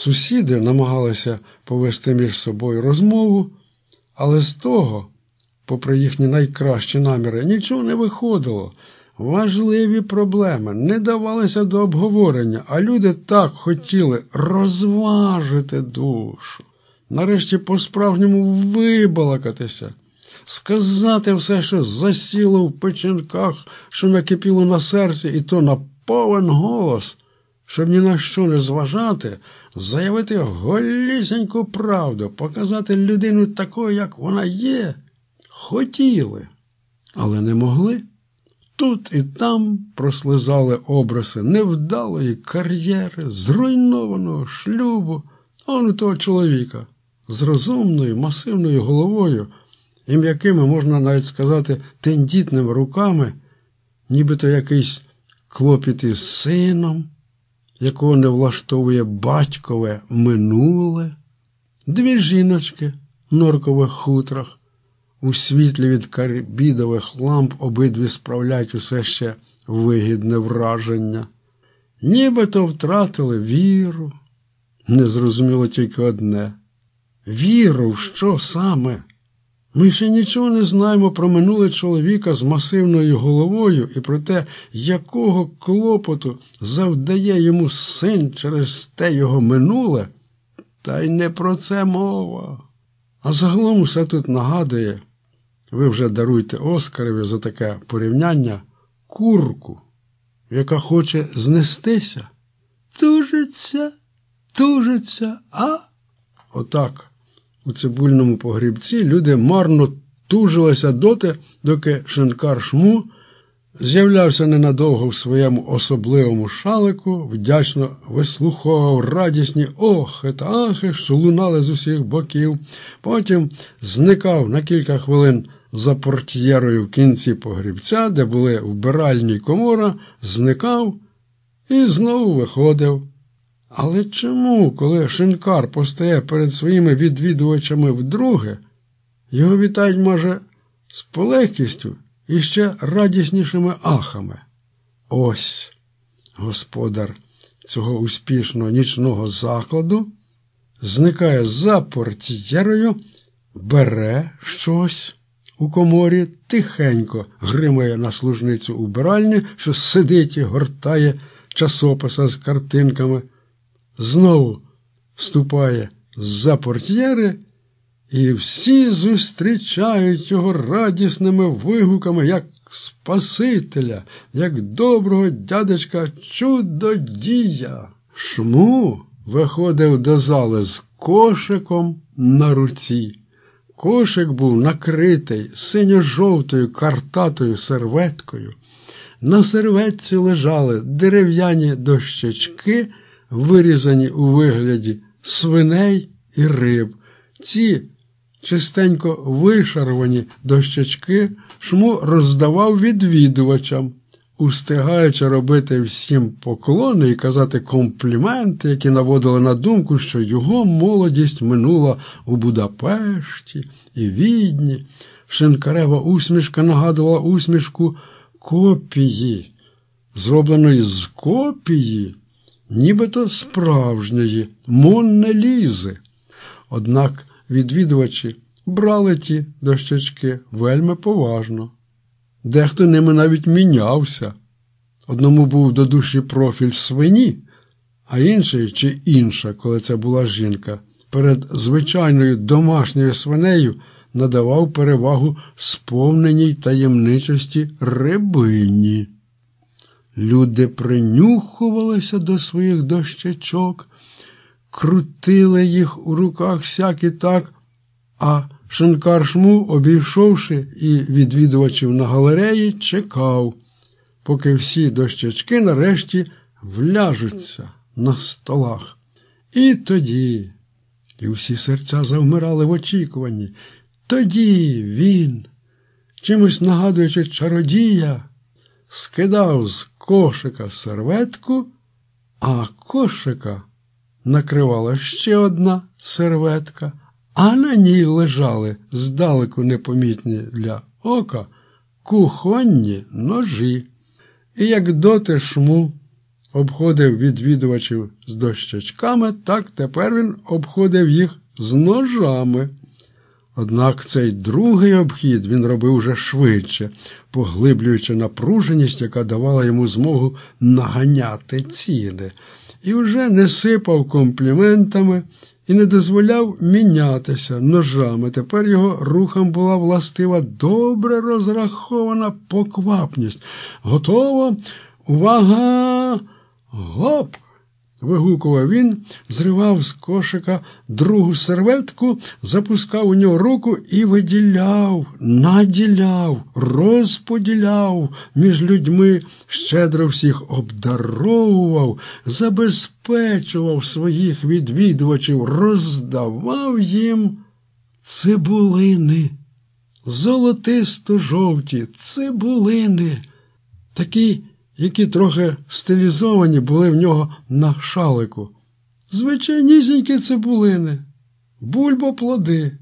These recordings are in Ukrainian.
Сусіди намагалися повести між собою розмову, але з того, попри їхні найкращі наміри, нічого не виходило. Важливі проблеми не давалися до обговорення, а люди так хотіли розважити душу. Нарешті по-справжньому вибалакатися, сказати все, що засіло в печінках, що накипіло на серці, і то на повен голос, щоб ні на що не зважати, заявити голісіньку правду, показати людину такою, як вона є. Хотіли, але не могли. Тут і там прослизали образи невдалої кар'єри, зруйнованого шлюбу, он у того чоловіка з розумною, масивною головою і м'якими, можна навіть сказати, тендітними руками, нібито якийсь клопіт із сином, якого не влаштовує батькове минуле, дві жіночки в норкових хутрах. У світлі від карбідових ламп обидві справляють усе ще вигідне враження. Нібито втратили віру. Незрозуміло тільки одне. Віру в що саме? Ми ще нічого не знаємо про минуле чоловіка з масивною головою і про те, якого клопоту завдає йому син через те його минуле, та й не про це мова. А загалом усе тут нагадує. Ви вже даруйте Оскарові за таке порівняння курку, яка хоче знестися. Тужиться, тужиться, а? Отак. У цибульному погрібці люди марно тужилися доти, доки шинкар шму з'являвся ненадовго в своєму особливому шалику, вдячно вислуховував радісні охи та ахи, що лунали з усіх боків, потім зникав на кілька хвилин за портьєрою в кінці погрібця, де були вбиральні комора, зникав і знову виходив. Але чому, коли шинкар постає перед своїми відвідувачами вдруге, його вітають, може, з полегкістю і ще радіснішими ахами? Ось господар цього успішного нічного закладу зникає за портьєрою, бере щось у коморі, тихенько гримає на служницю убиральні, що сидить і гортає часописа з картинками знову вступає з-за портьєри, і всі зустрічають його радісними вигуками, як Спасителя, як доброго дядечка чудодія. Шму виходив до зали з кошиком на руці. Кошик був накритий синьо-жовтою картатою серветкою. На серветці лежали дерев'яні дощечки вирізані у вигляді свиней і риб. Ці чистенько вишарвані дощечки шму роздавав відвідувачам, устигаючи робити всім поклони і казати компліменти, які наводили на думку, що його молодість минула у Будапешті і Відні. Шинкарева усмішка нагадувала усмішку копії, зробленої з копії нібито справжньої, Монне Лізи. Однак відвідувачі брали ті дощечки вельми поважно. Дехто ними навіть мінявся. Одному був до душі профіль свині, а інший чи інша, коли це була жінка, перед звичайною домашньою свинею надавав перевагу сповненій таємничості рибині. Люди принюхувалися до своїх дощечок, крутили їх у руках сяк і так, а шинкар шму, обійшовши і відвідувачів на галереї, чекав, поки всі дощечки нарешті вляжуться на столах. І тоді, і всі серця завмирали в очікуванні, тоді він, чимось нагадуючи чародія, скидав з кошика серветку, а кошика накривала ще одна серветка, а на ній лежали здалеку непомітні для ока кухонні ножі. І як доти шму обходив відвідувачів з дощечками, так тепер він обходив їх з ножами. Однак цей другий обхід він робив уже швидше, поглиблюючи напруженість, яка давала йому змогу наганяти ціни, і вже не сипав компліментами і не дозволяв мінятися ножами. Тепер його рухам була властива добре розрахована поквапність. Готово. Увага! Гоп! Вигукував він, зривав з кошика другу серветку, запускав у нього руку і виділяв, наділяв, розподіляв між людьми, щедро всіх обдаровував, забезпечував своїх відвідувачів, роздавав їм цибулини, золотисто жовті цибулини. Такі які трохи стилізовані були в нього на шалику. Звичайнісінькі цибулини, бульбоплоди.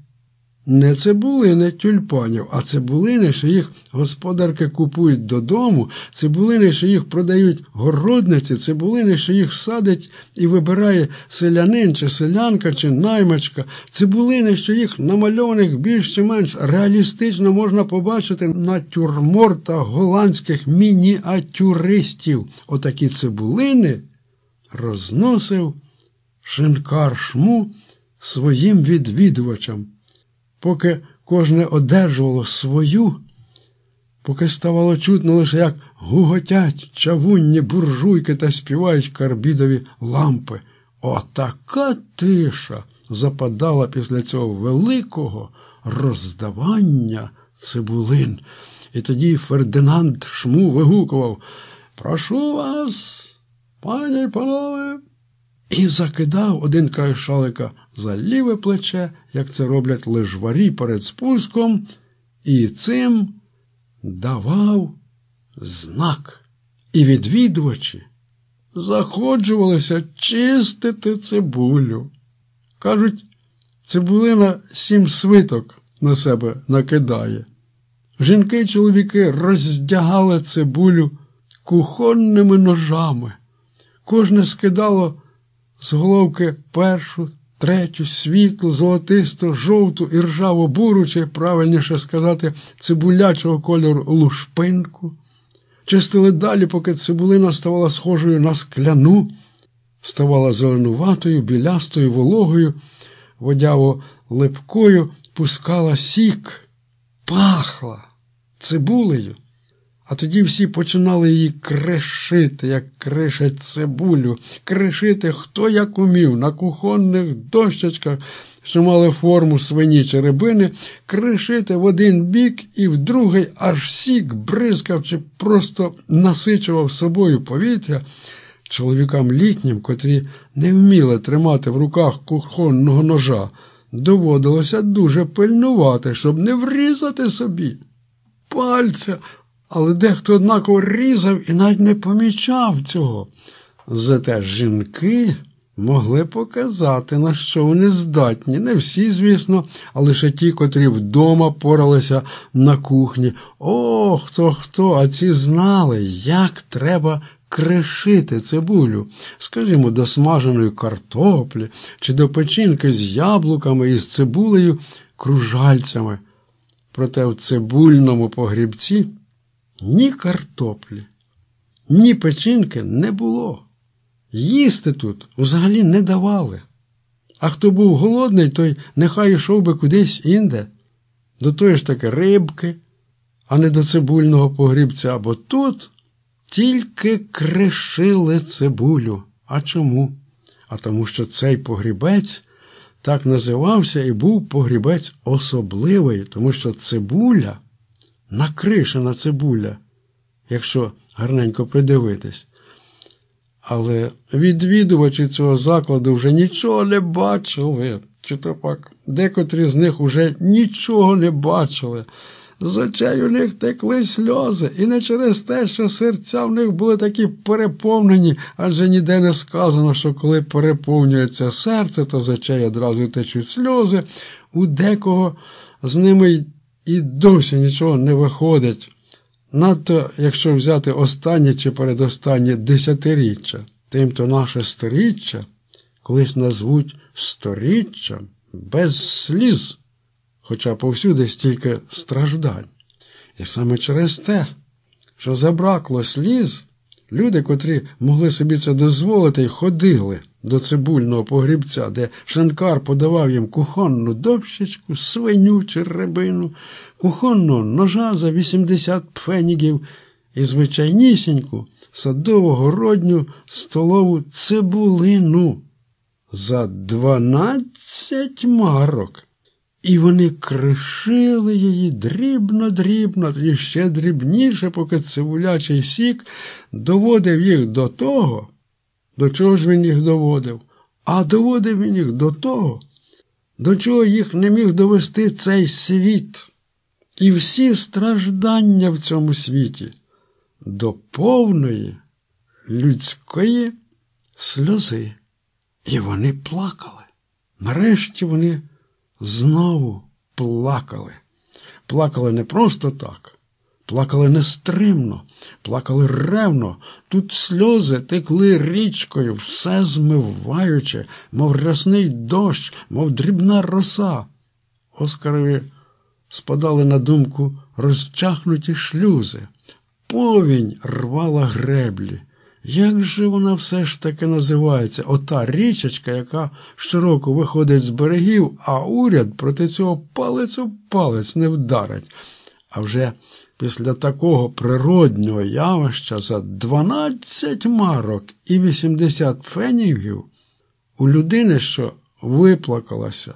Не цибулини тюльпанів, а цибулини, що їх господарки купують додому, цибулини, що їх продають городниці, цибулини, що їх садить і вибирає селянин чи селянка чи наймачка, цибулини, що їх намальованих більш чи менш реалістично можна побачити на тюрмортах голландських мініатюристів. Отакі цибулини розносив шинкар шму своїм відвідувачам поки кожне одержувало свою, поки ставало чутно лише, як гуготять чавунні буржуйки та співають карбідові лампи. Отака тиша западала після цього великого роздавання цибулин. І тоді Фердинанд Шму вигукував Прошу вас, пані й панове, і закидав один край шалика за ліве плече, як це роблять лежварі перед спуском, і цим давав знак. І відвідувачі заходжувалися чистити цибулю. Кажуть, цибулина сім свиток на себе накидає. Жінки й чоловіки роздягали цибулю кухонними ножами. Кожне скидало з головки першу, третю, світлу, золотисту, жовту і ржаву буру, чи правильніше сказати, цибулячого кольору лушпинку. Чистили далі, поки цибулина ставала схожою на скляну, ставала зеленуватою, білястою, вологою, водяво липкою, пускала сік, пахла цибулею. А тоді всі починали її кришити, як кришать цибулю, кришити хто як умів, на кухонних дощечках, що мали форму свині чи рибини, кришити в один бік і в другий аж сік бризкав чи просто насичував собою повітря. Чоловікам літнім, котрі не вміли тримати в руках кухонного ножа, доводилося дуже пильнувати, щоб не врізати собі. Пальця але дехто однаково різав і навіть не помічав цього. Зате жінки могли показати, на що вони здатні. Не всі, звісно, а лише ті, котрі вдома поралися на кухні. О, хто хто, а ці знали, як треба кришити цибулю, скажімо, до смаженої картоплі чи до печінки з яблуками і з цибулею кружальцями. Проте в цибульному погрібці. Ні картоплі, ні печінки не було. Їсти тут взагалі не давали. А хто був голодний, той нехай йшов би кудись інде, до тої ж таки рибки, а не до цибульного погрібця, бо тут тільки кришили цибулю. А чому? А тому, що цей погрібець так називався і був погрібець особливий, тому що цибуля накришена цибуля, якщо гарненько придивитись. Але відвідувачі цього закладу вже нічого не бачили, чи то пак декотрі з них уже нічого не бачили. З очей у них текли сльози, і не через те, що серця в них були такі переповнені, адже ніде не сказано, що коли переповнюється серце, то з очей одразу течуть сльози, у декого з ними і досі нічого не виходить. Надто, якщо взяти останнє чи передостаннє десятиріччя, тим-то наше сторіччя колись назвуть сторіччям без сліз, хоча повсюди стільки страждань. І саме через те, що забракло сліз, люди, котрі могли собі це дозволити ходили до цибульного погрібця, де шинкар подавав їм кухонну дощечку, свиню чи рибину, кухонного ножа за 80 пфенігів і звичайнісіньку садово-городню столову цибулину за 12 марок. І вони кришили її дрібно-дрібно, і ще дрібніше, поки цивулячий сік доводив їх до того, до чого ж він їх доводив, а доводив він їх до того, до чого їх не міг довести цей світ і всі страждання в цьому світі, до повної людської сльози. І вони плакали. Нарешті вони знову плакали. Плакали не просто так, плакали нестримно, плакали ревно. Тут сльози текли річкою, все змиваючи, мов рясний дощ, мов дрібна роса. Оскарові спадали на думку розчахнуті шлюзи. Повінь рвала греблі. Як же вона все ж таки називається? Ота річечка, яка щороку виходить з берегів, а уряд проти цього палець у палець не вдарить. А вже після такого природнього явища за 12 марок і 80 фенігів у людини, що виплакалася.